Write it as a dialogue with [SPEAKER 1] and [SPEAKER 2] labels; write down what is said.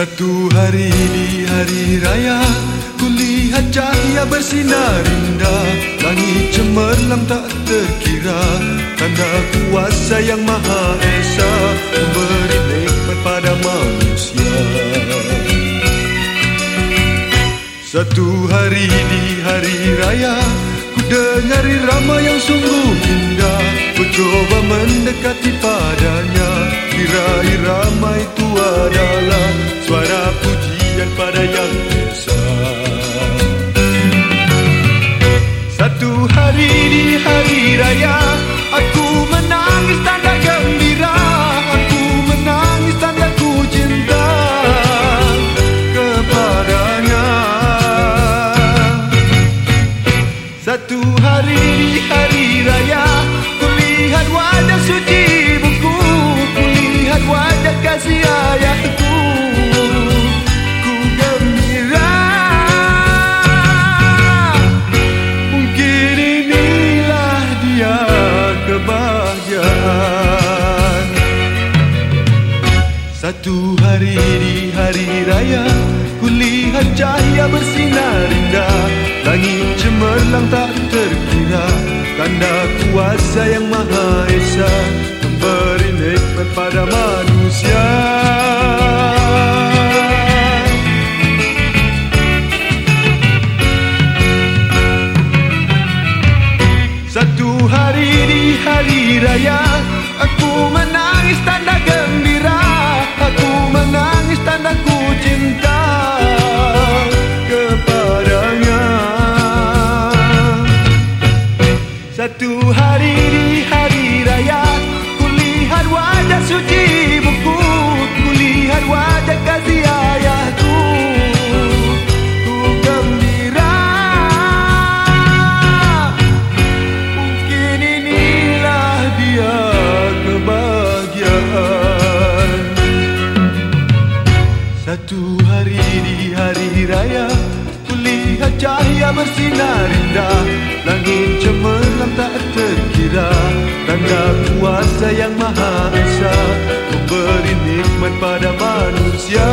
[SPEAKER 1] Satu hari di hari raya Kulihat cahaya bersinar indah. Langit cemerlang tak terkira Tanda kuasa yang maha esa Memberi nikmat pada manusia. Satu hari di hari raya Ku dengar irama yang sungguh indah. Ku coba mendekati padanya Kira irama itu adalah suara pujian pada yang esa. Satu hari di hari raya Satu hari di hari raya Kulihat cahaya bersinar indah. Langit cemerlang tak terkira Tanda kuasa yang maha esa Memberi nikmat pada manusia. Satu hari di hari raya Aku menangis hari di hari raya. Kulihat wajah suci buku Kulihat wajah kasih ayahku. Ku gembira. Mungkin inilah dia kebahagiaan. Satu hari di hari raya Kulihat cahaya bersinar indah. Langit cemerlang yang maha esa. Memberi nikmat pada manusia